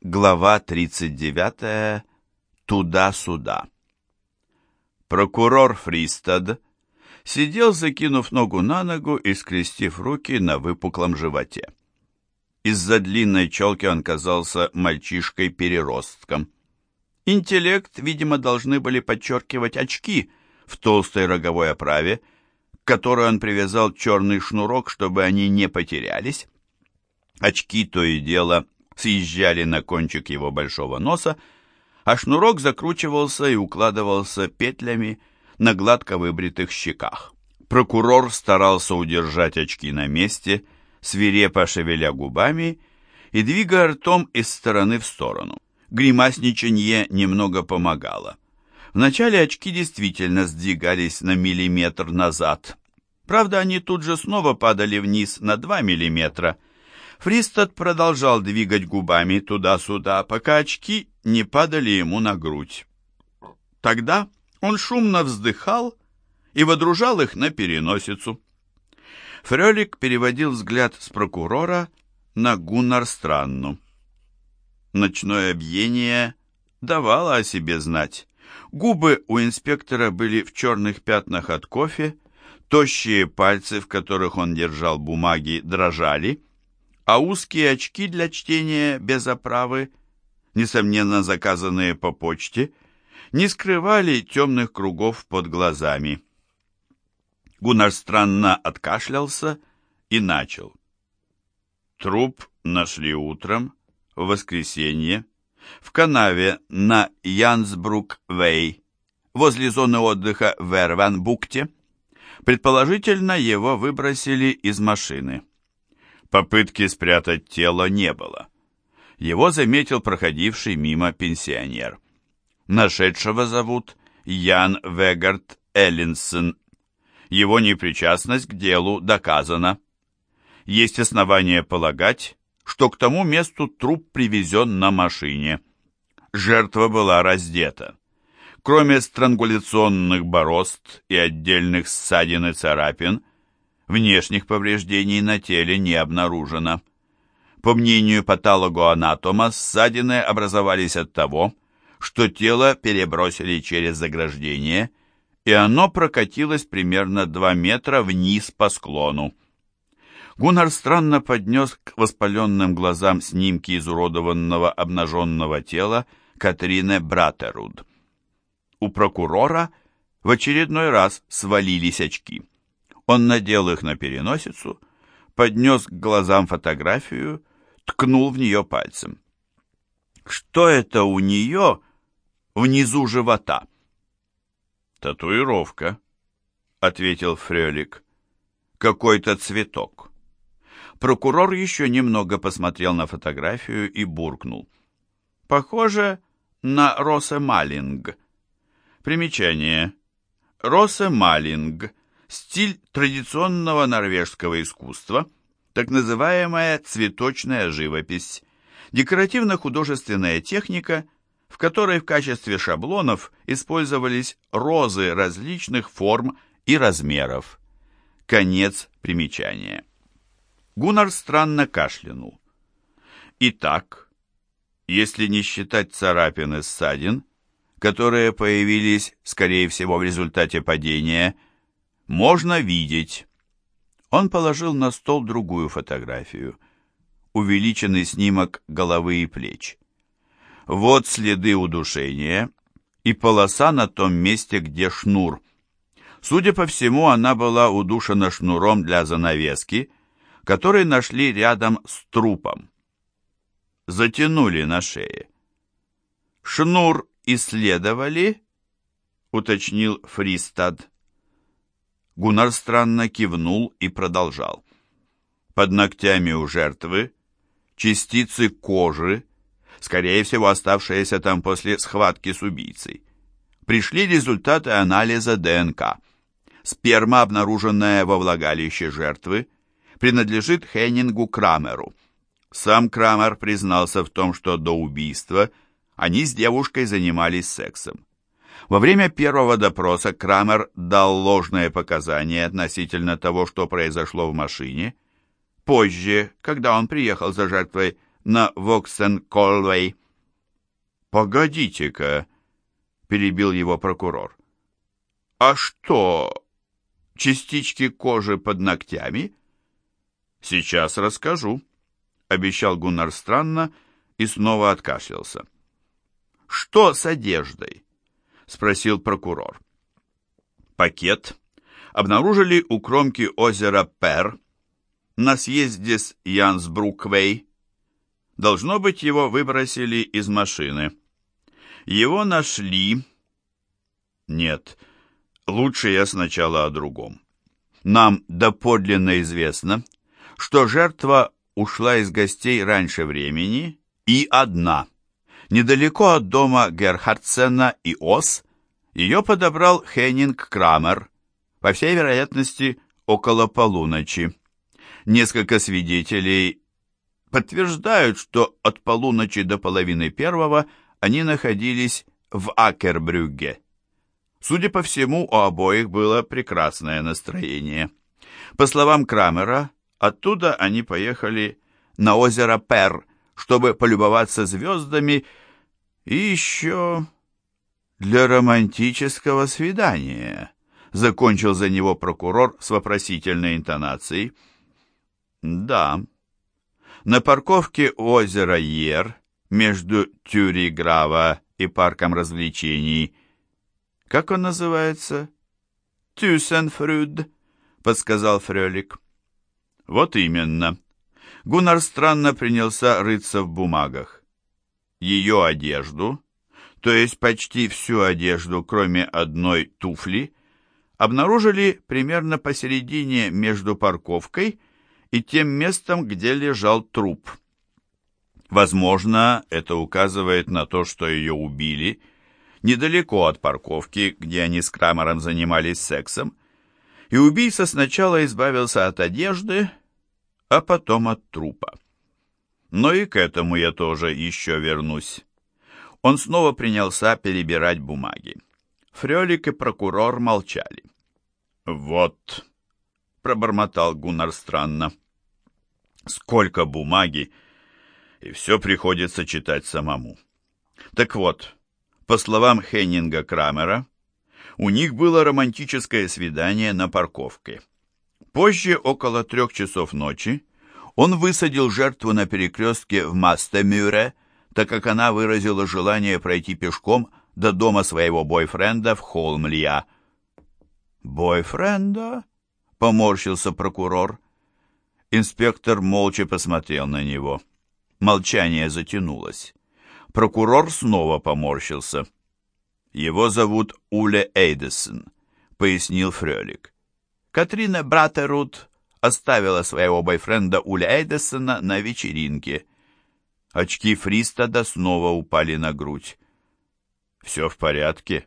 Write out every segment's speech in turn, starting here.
Глава 39. Туда-сюда. Прокурор Фристад сидел, закинув ногу на ногу и скрестив руки на выпуклом животе. Из-за длинной челки он казался мальчишкой-переростком. Интеллект, видимо, должны были подчеркивать очки в толстой роговой оправе, к которой он привязал черный шнурок, чтобы они не потерялись. Очки то и дело съезжали на кончик его большого носа, а шнурок закручивался и укладывался петлями на гладко выбритых щеках. Прокурор старался удержать очки на месте, свирепо шевеля губами и двигая ртом из стороны в сторону. Гримасничанье немного помогало. Вначале очки действительно сдвигались на миллиметр назад. Правда, они тут же снова падали вниз на два миллиметра – Фристад продолжал двигать губами туда-сюда, пока очки не падали ему на грудь. Тогда он шумно вздыхал и водружал их на переносицу. Фрелик переводил взгляд с прокурора на Гуннар Странну. Ночное объение давало о себе знать. Губы у инспектора были в черных пятнах от кофе, тощие пальцы, в которых он держал бумаги, дрожали, а узкие очки для чтения без оправы, несомненно заказанные по почте, не скрывали темных кругов под глазами. Гуннар странно откашлялся и начал. Труп нашли утром, в воскресенье, в канаве на Янсбрук-Вей, возле зоны отдыха в Эрванбукте. Предположительно, его выбросили из машины. Попытки спрятать тело не было. Его заметил проходивший мимо пенсионер. Нашедшего зовут Ян Вегард Эллинсон. Его непричастность к делу доказана. Есть основания полагать, что к тому месту труп привезен на машине. Жертва была раздета. Кроме странгуляционных борозд и отдельных ссадин и царапин, Внешних повреждений на теле не обнаружено. По мнению патологоанатома, ссадины образовались от того, что тело перебросили через заграждение, и оно прокатилось примерно 2 метра вниз по склону. Гуннар странно поднес к воспаленным глазам снимки изуродованного обнаженного тела Катрины Братеруд. У прокурора в очередной раз свалились очки. Он надел их на переносицу, поднес к глазам фотографию, ткнул в нее пальцем. «Что это у нее внизу живота?» «Татуировка», — ответил Фрелик. «Какой-то цветок». Прокурор еще немного посмотрел на фотографию и буркнул. «Похоже на Росе Малинг». Примечание. Росе Малинг стиль традиционного норвежского искусства, так называемая цветочная живопись, декоративно-художественная техника, в которой в качестве шаблонов использовались розы различных форм и размеров. Конец примечания. Гуннар странно кашлянул. Итак, если не считать царапин и ссадин, которые появились, скорее всего, в результате падения – можно видеть. Он положил на стол другую фотографию. Увеличенный снимок головы и плеч. Вот следы удушения и полоса на том месте, где шнур. Судя по всему, она была удушена шнуром для занавески, который нашли рядом с трупом. Затянули на шее. «Шнур исследовали?» — уточнил Фристад. Гуннар странно кивнул и продолжал. Под ногтями у жертвы частицы кожи, скорее всего оставшиеся там после схватки с убийцей. Пришли результаты анализа ДНК. Сперма, обнаруженная во влагалище жертвы, принадлежит Хеннингу Крамеру. Сам Крамер признался в том, что до убийства они с девушкой занимались сексом. Во время первого допроса Крамер дал ложные показания относительно того, что произошло в машине. Позже, когда он приехал за жертвой на Воксен-Колвей. «Погодите-ка», — перебил его прокурор. «А что, частички кожи под ногтями?» «Сейчас расскажу», — обещал Гуннар странно и снова откашлялся. «Что с одеждой?» — спросил прокурор. Пакет обнаружили у кромки озера Пер на съезде с Янсбруквей. Должно быть, его выбросили из машины. Его нашли... Нет, лучше я сначала о другом. Нам доподлинно известно, что жертва ушла из гостей раньше времени и одна. Недалеко от дома Герхардсена и Ос ее подобрал Хеннинг Крамер, по всей вероятности, около полуночи. Несколько свидетелей подтверждают, что от полуночи до половины первого они находились в Акербрюгге. Судя по всему, у обоих было прекрасное настроение. По словам Крамера, оттуда они поехали на озеро Пер, чтобы полюбоваться звездами и еще для романтического свидания, закончил за него прокурор с вопросительной интонацией. Да. На парковке озера Ер между Тюриграва и парком развлечений. Как он называется? Тюсенфрюд, подсказал Фрелик. Вот именно. Гуннар странно принялся рыться в бумагах. Ее одежду то есть почти всю одежду, кроме одной туфли, обнаружили примерно посередине между парковкой и тем местом, где лежал труп. Возможно, это указывает на то, что ее убили недалеко от парковки, где они с Крамером занимались сексом, и убийца сначала избавился от одежды, а потом от трупа. Но и к этому я тоже еще вернусь. Он снова принялся перебирать бумаги. Фрелик и прокурор молчали. «Вот», — пробормотал Гуннар странно, — «сколько бумаги, и все приходится читать самому». Так вот, по словам Хеннинга Крамера, у них было романтическое свидание на парковке. Позже, около трех часов ночи, он высадил жертву на перекрестке в Мастемюре, так как она выразила желание пройти пешком до дома своего бойфренда в Холмлия. «Бойфренда?» — поморщился прокурор. Инспектор молча посмотрел на него. Молчание затянулось. Прокурор снова поморщился. «Его зовут Уле Эйдесон», — пояснил Фрелик. Катрина Братерут оставила своего бойфренда Уля Эйдесона на вечеринке — Очки Фристада снова упали на грудь. «Все в порядке.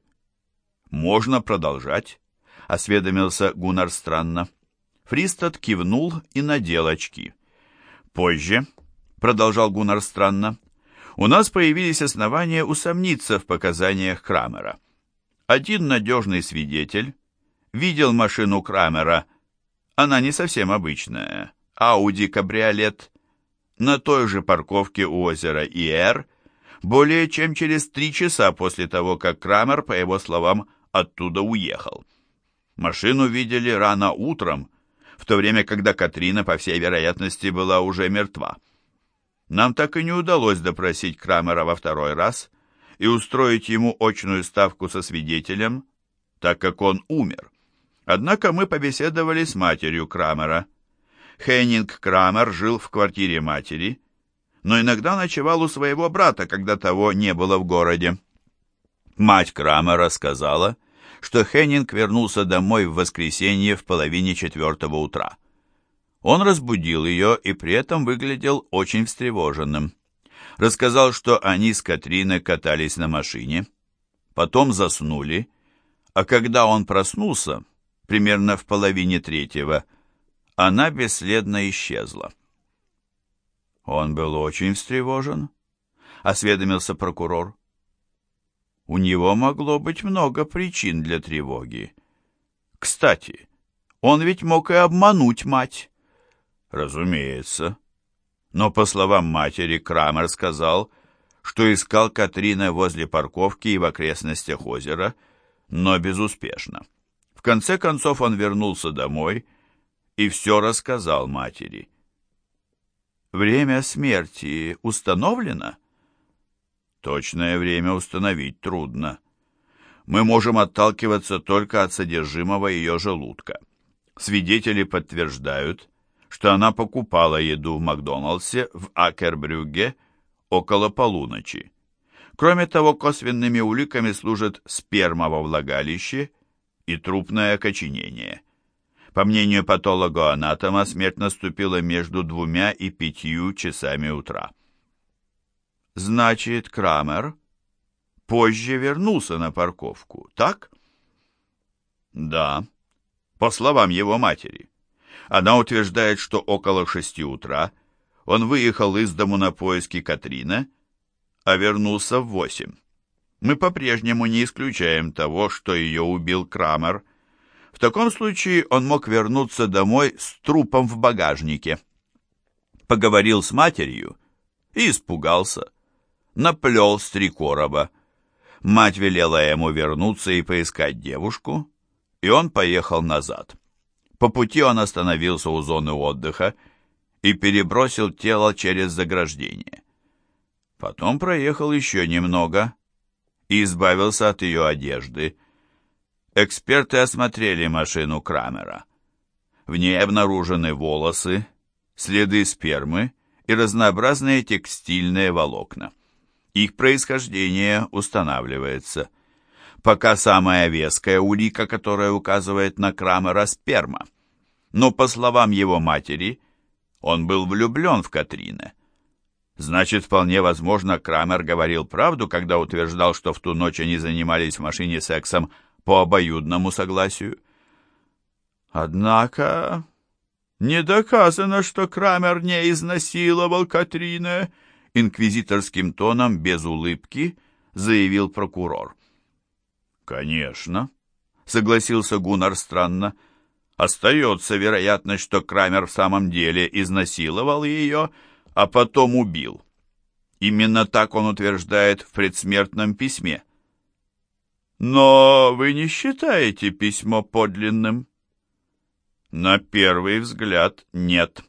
Можно продолжать», — осведомился Гуннар странно. Фристад кивнул и надел очки. «Позже», — продолжал Гуннар странно, — «у нас появились основания усомниться в показаниях Крамера. Один надежный свидетель видел машину Крамера, она не совсем обычная, Ауди-кабриолет, на той же парковке у озера Иэр более чем через три часа после того, как Крамер, по его словам, оттуда уехал. Машину видели рано утром, в то время, когда Катрина, по всей вероятности, была уже мертва. Нам так и не удалось допросить Крамера во второй раз и устроить ему очную ставку со свидетелем, так как он умер. Однако мы побеседовали с матерью Крамера, Хеннинг Крамер жил в квартире матери, но иногда ночевал у своего брата, когда того не было в городе. Мать Крамера сказала, что Хеннинг вернулся домой в воскресенье в половине четвертого утра. Он разбудил ее и при этом выглядел очень встревоженным. Рассказал, что они с Катриной катались на машине, потом заснули, а когда он проснулся, примерно в половине третьего, она бесследно исчезла. Он был очень встревожен, осведомился прокурор. У него могло быть много причин для тревоги. Кстати, он ведь мог и обмануть мать. Разумеется. Но, по словам матери, Крамер сказал, что искал Катрина возле парковки и в окрестностях озера, но безуспешно. В конце концов он вернулся домой и все рассказал матери. «Время смерти установлено?» «Точное время установить трудно. Мы можем отталкиваться только от содержимого ее желудка. Свидетели подтверждают, что она покупала еду в Макдоналдсе в Акербрюгге около полуночи. Кроме того, косвенными уликами служат сперма во влагалище и трупное окоченение. По мнению патолога-анатома, смерть наступила между двумя и пятью часами утра. Значит, Крамер позже вернулся на парковку, так? Да, по словам его матери. Она утверждает, что около шести утра он выехал из дому на поиски Катрина, а вернулся в восемь. Мы по-прежнему не исключаем того, что ее убил Крамер. В таком случае он мог вернуться домой с трупом в багажнике. Поговорил с матерью и испугался. Наплел с три короба. Мать велела ему вернуться и поискать девушку, и он поехал назад. По пути он остановился у зоны отдыха и перебросил тело через заграждение. Потом проехал еще немного и избавился от ее одежды. Эксперты осмотрели машину Крамера. В ней обнаружены волосы, следы спермы и разнообразные текстильные волокна. Их происхождение устанавливается – пока самая веская улика, которая указывает на Крамера, сперма. Но, по словам его матери, он был влюблен в Катрине. Значит, вполне возможно, Крамер говорил правду, когда утверждал, что в ту ночь они занимались в машине сексом по обоюдному согласию. Однако не доказано, что Крамер не изнасиловал Катрине, инквизиторским тоном без улыбки заявил прокурор. «Конечно», — согласился Гуннар странно. «Остается вероятность, что Крамер в самом деле изнасиловал ее, а потом убил. Именно так он утверждает в предсмертном письме». «Но вы не считаете письмо подлинным?» «На первый взгляд нет».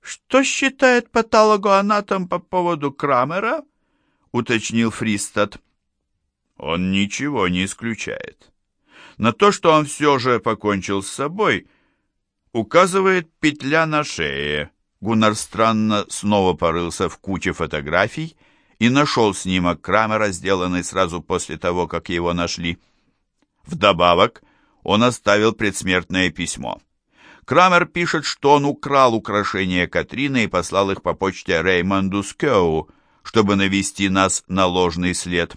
«Что считает патологоанатом по поводу Крамера?» — уточнил Фристад он ничего не исключает. На то, что он все же покончил с собой, указывает петля на шее. Гуннар странно снова порылся в куче фотографий и нашел снимок Крамера, сделанный сразу после того, как его нашли. Вдобавок, он оставил предсмертное письмо. Крамер пишет, что он украл украшения Катрины и послал их по почте Реймонду Скеу, чтобы навести нас на ложный след.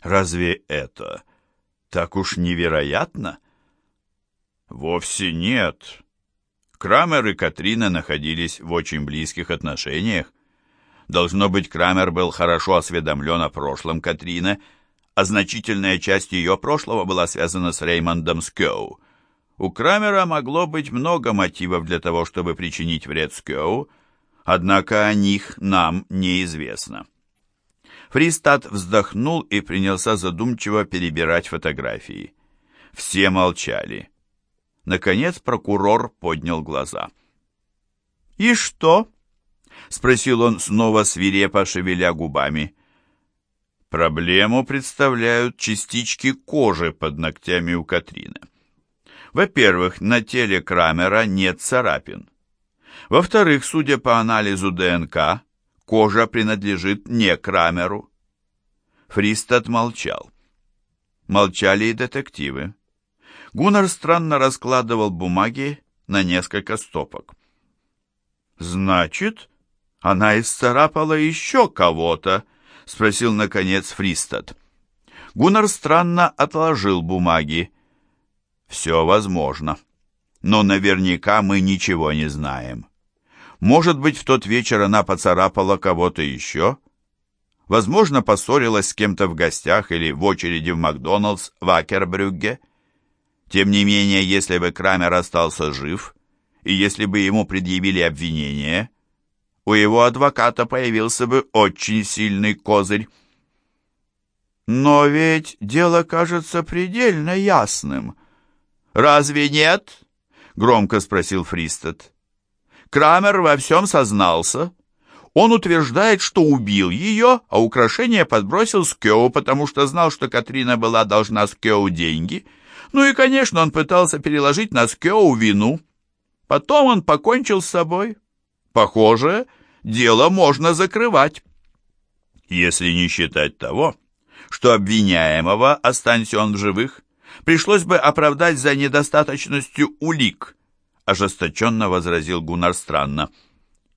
Разве это так уж невероятно? Вовсе нет. Крамер и Катрина находились в очень близких отношениях. Должно быть, Крамер был хорошо осведомлен о прошлом Катрины, а значительная часть ее прошлого была связана с Реймондом Скоу. У Крамера могло быть много мотивов для того, чтобы причинить вред Скоу, однако о них нам неизвестно. Фристад вздохнул и принялся задумчиво перебирать фотографии. Все молчали. Наконец прокурор поднял глаза. «И что?» — спросил он, снова свирепо шевеля губами. Проблему представляют частички кожи под ногтями у Катрины. Во-первых, на теле Крамера нет царапин. Во-вторых, судя по анализу ДНК, Кожа принадлежит не Крамеру. Фристад молчал. Молчали и детективы. Гуннар странно раскладывал бумаги на несколько стопок. «Значит, она исцарапала еще кого-то?» — спросил, наконец, Фристад. Гуннар странно отложил бумаги. «Все возможно, но наверняка мы ничего не знаем». Может быть, в тот вечер она поцарапала кого-то еще? Возможно, поссорилась с кем-то в гостях или в очереди в Макдоналдс в Акербрюгге. Тем не менее, если бы Крамер остался жив, и если бы ему предъявили обвинение, у его адвоката появился бы очень сильный козырь. Но ведь дело кажется предельно ясным. Разве нет? Громко спросил Фристед. Крамер во всем сознался. Он утверждает, что убил ее, а украшение подбросил Скеу, потому что знал, что Катрина была должна Скеу деньги. Ну и, конечно, он пытался переложить на Скеу вину. Потом он покончил с собой. Похоже, дело можно закрывать. Если не считать того, что обвиняемого, останься он в живых, пришлось бы оправдать за недостаточностью улик, ожесточенно возразил Гуннар странно.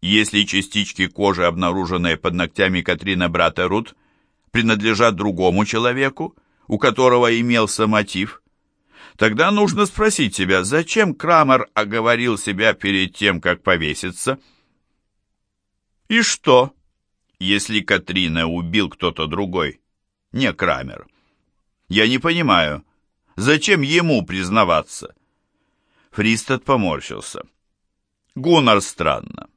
Если частички кожи, обнаруженные под ногтями Катрина брата Рут, принадлежат другому человеку, у которого имелся мотив, тогда нужно спросить себя, зачем Крамер оговорил себя перед тем, как повеситься? И что, если Катрина убил кто-то другой? не Крамер. Я не понимаю, зачем ему признаваться? Фристед поморщился. Гуннар странно.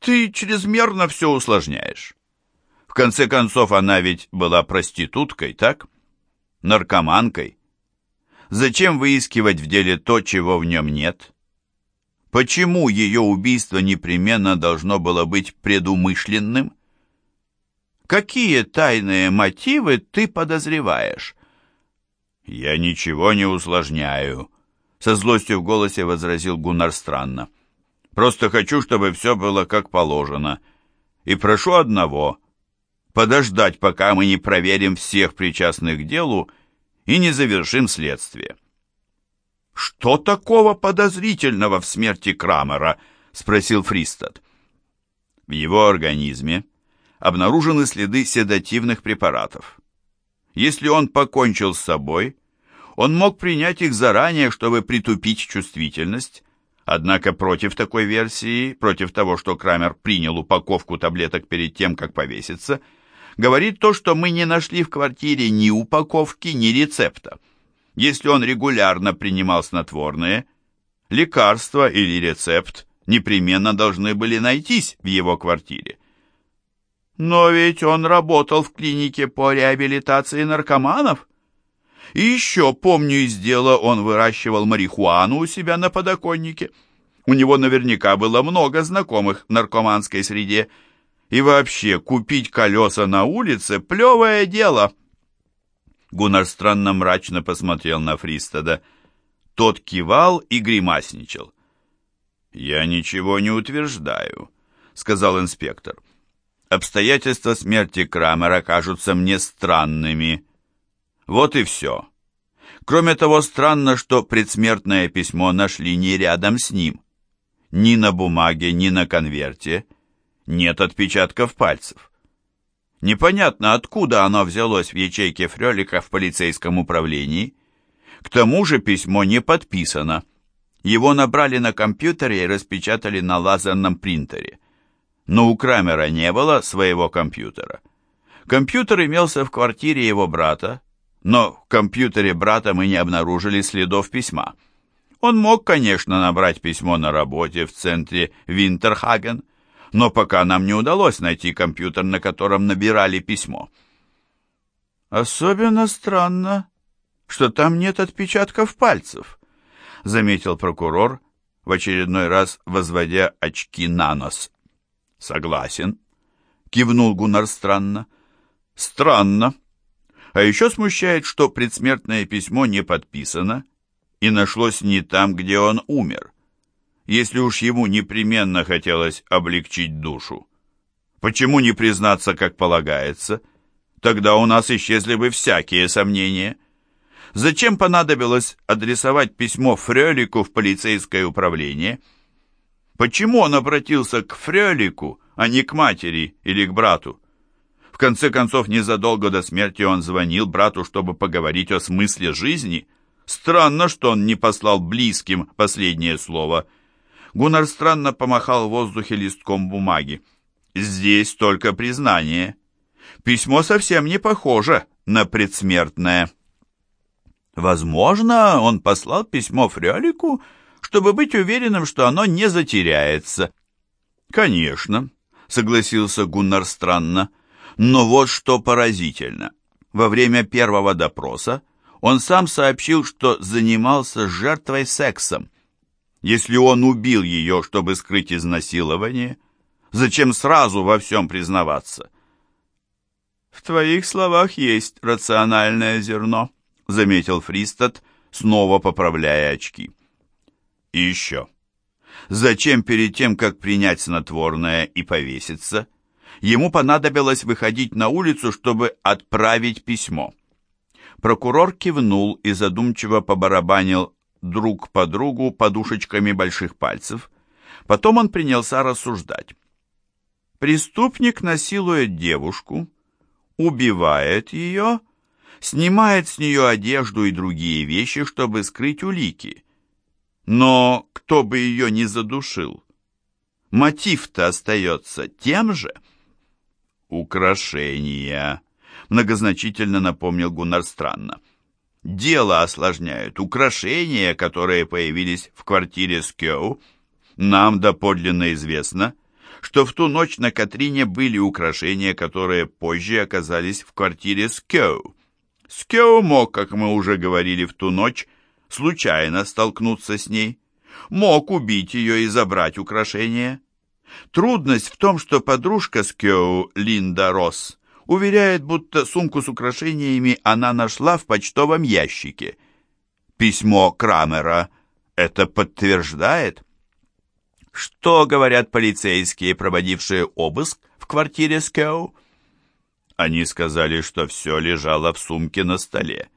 Ты чрезмерно все усложняешь. В конце концов, она ведь была проституткой, так? Наркоманкой. Зачем выискивать в деле то, чего в нем нет? Почему ее убийство непременно должно было быть предумышленным? Какие тайные мотивы ты подозреваешь?» «Я ничего не усложняю», — со злостью в голосе возразил Гуннар странно. «Просто хочу, чтобы все было как положено. И прошу одного — подождать, пока мы не проверим всех причастных к делу и не завершим следствие». «Что такого подозрительного в смерти Крамера?» — спросил Фристад. В его организме обнаружены следы седативных препаратов. Если он покончил с собой, он мог принять их заранее, чтобы притупить чувствительность, однако против такой версии, против того, что Крамер принял упаковку таблеток перед тем, как повеситься, говорит то, что мы не нашли в квартире ни упаковки, ни рецепта. Если он регулярно принимал снотворные, лекарство или рецепт непременно должны были найтись в его квартире. Но ведь он работал в клинике по реабилитации наркоманов. И еще, помню из дела, он выращивал марихуану у себя на подоконнике. У него наверняка было много знакомых в наркоманской среде. И вообще, купить колеса на улице – плевое дело. Гуннар странно мрачно посмотрел на Фристада. Тот кивал и гримасничал. «Я ничего не утверждаю», — сказал инспектор. Обстоятельства смерти Крамера кажутся мне странными. Вот и все. Кроме того, странно, что предсмертное письмо нашли не рядом с ним. Ни на бумаге, ни на конверте нет отпечатков пальцев. Непонятно, откуда оно взялось в ячейке Фрелика в полицейском управлении. К тому же письмо не подписано. Его набрали на компьютере и распечатали на лазерном принтере но у Крамера не было своего компьютера. Компьютер имелся в квартире его брата, но в компьютере брата мы не обнаружили следов письма. Он мог, конечно, набрать письмо на работе в центре Винтерхаген, но пока нам не удалось найти компьютер, на котором набирали письмо. «Особенно странно, что там нет отпечатков пальцев», заметил прокурор, в очередной раз возводя очки на нос. «Согласен», — кивнул Гуннар странно. «Странно. А еще смущает, что предсмертное письмо не подписано и нашлось не там, где он умер. Если уж ему непременно хотелось облегчить душу. Почему не признаться, как полагается? Тогда у нас исчезли бы всякие сомнения». Зачем понадобилось адресовать письмо Фрелику в полицейское управление? Почему он обратился к Фрелику, а не к матери или к брату? В конце концов, незадолго до смерти он звонил брату, чтобы поговорить о смысле жизни. Странно, что он не послал близким последнее слово. Гуннар странно помахал в воздухе листком бумаги. Здесь только признание. Письмо совсем не похоже на предсмертное. Возможно, он послал письмо Фрелику, чтобы быть уверенным, что оно не затеряется. Конечно, согласился Гуннар странно, но вот что поразительно. Во время первого допроса он сам сообщил, что занимался жертвой сексом. Если он убил ее, чтобы скрыть изнасилование, зачем сразу во всем признаваться? «В твоих словах есть рациональное зерно», — заметил Фристад, снова поправляя очки. «И еще. Зачем перед тем, как принять снотворное и повеситься, ему понадобилось выходить на улицу, чтобы отправить письмо?» Прокурор кивнул и задумчиво побарабанил друг по другу подушечками больших пальцев. Потом он принялся рассуждать. Преступник насилует девушку, убивает ее, снимает с нее одежду и другие вещи, чтобы скрыть улики. Но кто бы ее не задушил? Мотив-то остается тем же. Украшения, многозначительно напомнил Гуннар странно. Дело осложняют украшения, которые появились в квартире Скёу. Нам доподлинно известно, что в ту ночь на Катрине были украшения, которые позже оказались в квартире Скеу. Скеу мог, как мы уже говорили в ту ночь, случайно столкнуться с ней, мог убить ее и забрать украшения. Трудность в том, что подружка Скеу, Линда Росс, уверяет, будто сумку с украшениями она нашла в почтовом ящике. Письмо Крамера это подтверждает. Что говорят полицейские, проводившие обыск в квартире Скеу? Они сказали, что все лежало в сумке на столе.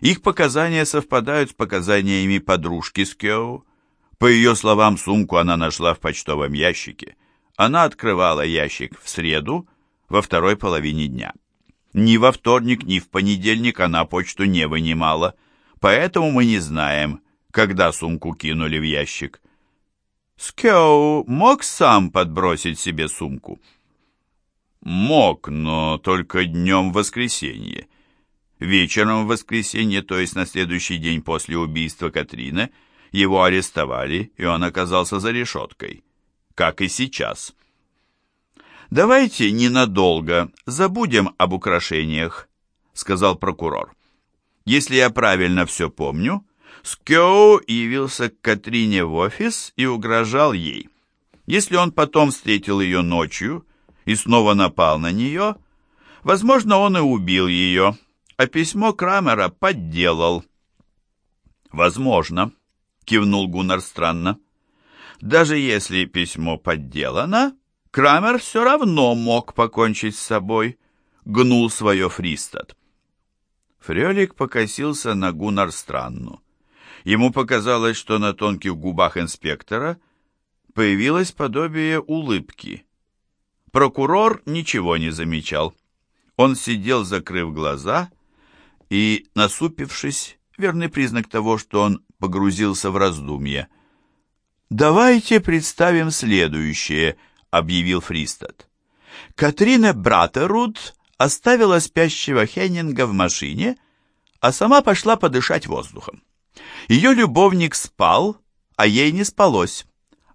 Их показания совпадают с показаниями подружки Скеу. По ее словам, сумку она нашла в почтовом ящике. Она открывала ящик в среду, во второй половине дня. Ни во вторник, ни в понедельник она почту не вынимала, поэтому мы не знаем, когда сумку кинули в ящик. Скеу мог сам подбросить себе сумку? Мог, но только днем в воскресенье. Вечером в воскресенье, то есть на следующий день после убийства Катрины, его арестовали, и он оказался за решеткой, как и сейчас. «Давайте ненадолго забудем об украшениях», — сказал прокурор. «Если я правильно все помню, Скёу явился к Катрине в офис и угрожал ей. Если он потом встретил ее ночью и снова напал на нее, возможно, он и убил ее, а письмо Крамера подделал. «Возможно», — кивнул Гуннар странно. «Даже если письмо подделано, Крамер все равно мог покончить с собой», — гнул свое Фристад. Фрелик покосился на Гуннар странну. Ему показалось, что на тонких губах инспектора появилось подобие улыбки. Прокурор ничего не замечал. Он сидел, закрыв глаза, и, насупившись, верный признак того, что он погрузился в раздумье. «Давайте представим следующее», — объявил Фристад. Катрина Братеруд оставила спящего Хеннинга в машине, а сама пошла подышать воздухом. Ее любовник спал, а ей не спалось.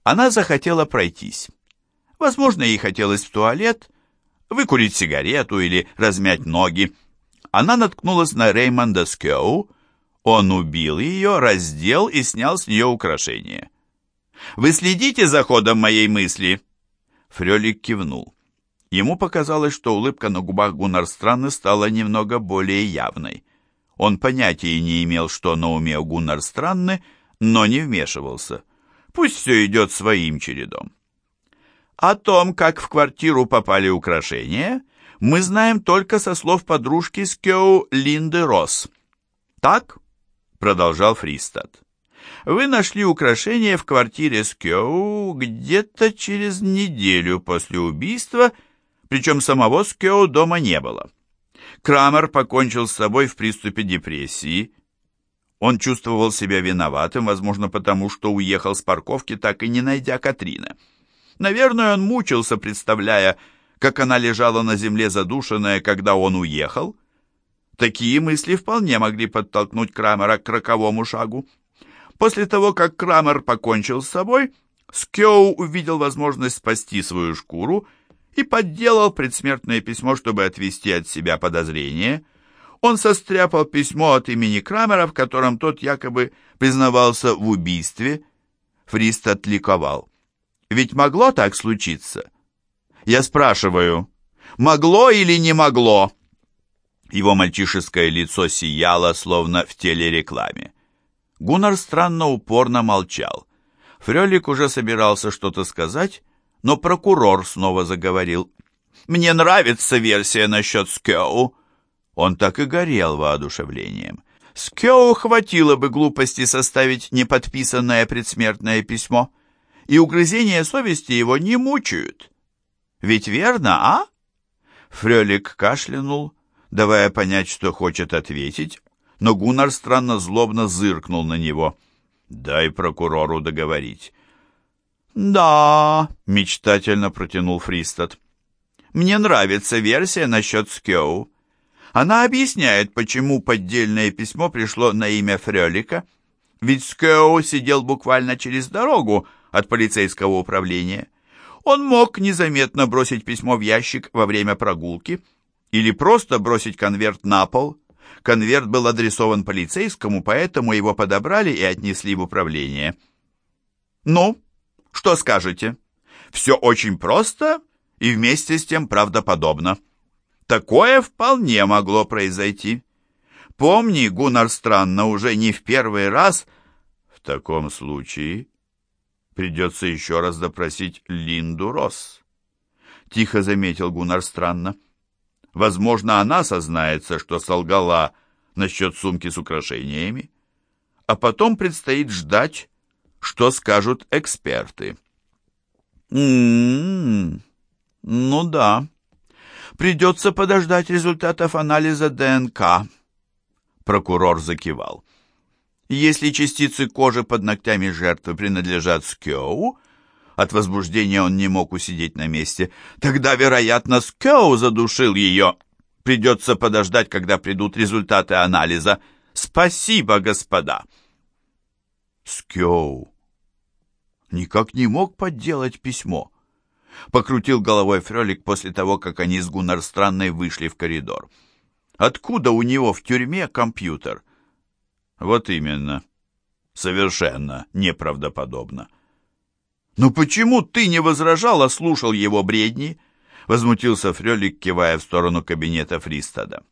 Она захотела пройтись. Возможно, ей хотелось в туалет, выкурить сигарету или размять ноги. Она наткнулась на Реймонда Скеу. Он убил ее, раздел и снял с нее украшения. «Вы следите за ходом моей мысли?» Фрелик кивнул. Ему показалось, что улыбка на губах Гуннар Странны стала немного более явной. Он понятия не имел, что на уме у Гуннар Странны, но не вмешивался. Пусть все идет своим чередом. О том, как в квартиру попали украшения, мы знаем только со слов подружки Скеу Линды Росс. «Так?» — продолжал Фристад. «Вы нашли украшения в квартире Скеу где-то через неделю после убийства, причем самого Скеу дома не было. Крамер покончил с собой в приступе депрессии. Он чувствовал себя виноватым, возможно, потому что уехал с парковки, так и не найдя Катрина. Наверное, он мучился, представляя, как она лежала на земле задушенная, когда он уехал. Такие мысли вполне могли подтолкнуть Крамера к роковому шагу. После того, как Крамер покончил с собой, Скеу увидел возможность спасти свою шкуру и подделал предсмертное письмо, чтобы отвести от себя подозрения. Он состряпал письмо от имени Крамера, в котором тот якобы признавался в убийстве. Фрист отликовал. Ведь могло так случиться? Я спрашиваю, могло или не могло? Его мальчишеское лицо сияло, словно в телерекламе. Гуннар странно упорно молчал. Фрелик уже собирался что-то сказать, но прокурор снова заговорил. «Мне нравится версия насчет Скеу». Он так и горел воодушевлением. Скеу хватило бы глупости составить неподписанное предсмертное письмо, и угрызения совести его не мучают. Ведь верно, а? Фрелик кашлянул, давая понять, что хочет ответить, но Гуннар странно злобно зыркнул на него. «Дай прокурору договорить». «Да», — мечтательно протянул Фристад. «Мне нравится версия насчет Скеу. Она объясняет, почему поддельное письмо пришло на имя Фрелика. Ведь Скеу сидел буквально через дорогу от полицейского управления. Он мог незаметно бросить письмо в ящик во время прогулки или просто бросить конверт на пол. Конверт был адресован полицейскому, поэтому его подобрали и отнесли в управление. «Ну, что скажете? Все очень просто и вместе с тем правдоподобно. Такое вполне могло произойти. Помни, Гуннар странно уже не в первый раз. В таком случае придется еще раз допросить Линду Росс. Тихо заметил Гуннар странно. Возможно, она сознается, что солгала насчет сумки с украшениями, а потом предстоит ждать, что скажут эксперты. «М-м-м, ну да, придется подождать результатов анализа ДНК», прокурор закивал. Если частицы кожи под ногтями жертвы принадлежат Скёу, от возбуждения он не мог усидеть на месте, тогда, вероятно, Скёу задушил ее. Придется подождать, когда придут результаты анализа. Спасибо, господа. Скёу никак не мог подделать письмо. Покрутил головой Фрелик после того, как они с Гуннар Странной вышли в коридор. Откуда у него в тюрьме компьютер? Вот именно. Совершенно неправдоподобно. «Ну почему ты не возражал, а слушал его бредни?» Возмутился Фрелик, кивая в сторону кабинета Фристада.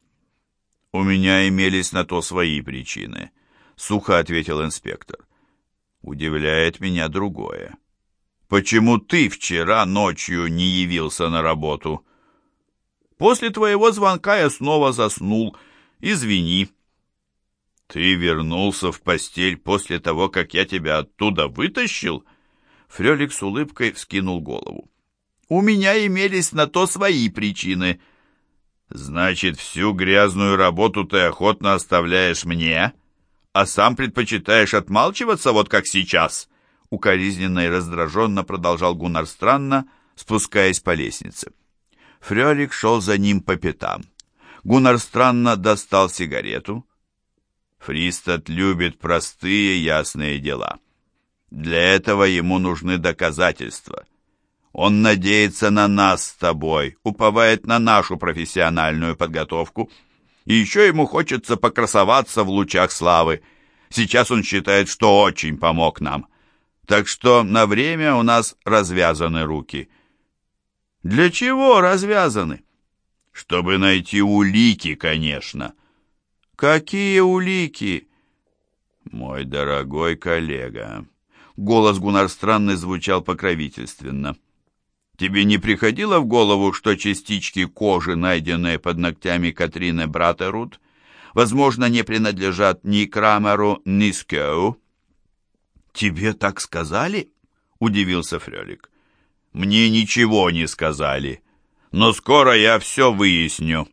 «У меня имелись на то свои причины», — сухо ответил инспектор. «Удивляет меня другое. Почему ты вчера ночью не явился на работу?» «После твоего звонка я снова заснул. Извини». «Ты вернулся в постель после того, как я тебя оттуда вытащил?» Фрелик с улыбкой вскинул голову. «У меня имелись на то свои причины». «Значит, всю грязную работу ты охотно оставляешь мне, а сам предпочитаешь отмалчиваться, вот как сейчас?» Укоризненно и раздраженно продолжал Гуннар странно, спускаясь по лестнице. Фрелик шел за ним по пятам. Гуннар странно достал сигарету, Фристад любит простые ясные дела. Для этого ему нужны доказательства. Он надеется на нас с тобой, уповает на нашу профессиональную подготовку. И еще ему хочется покрасоваться в лучах славы. Сейчас он считает, что очень помог нам. Так что на время у нас развязаны руки. Для чего развязаны? Чтобы найти улики, конечно. «Какие улики?» «Мой дорогой коллега», — голос Гуннар Странный звучал покровительственно. «Тебе не приходило в голову, что частички кожи, найденные под ногтями Катрины Братерут, возможно, не принадлежат ни Крамеру, ни Скеу?» «Тебе так сказали?» — удивился Фрелик. «Мне ничего не сказали, но скоро я все выясню».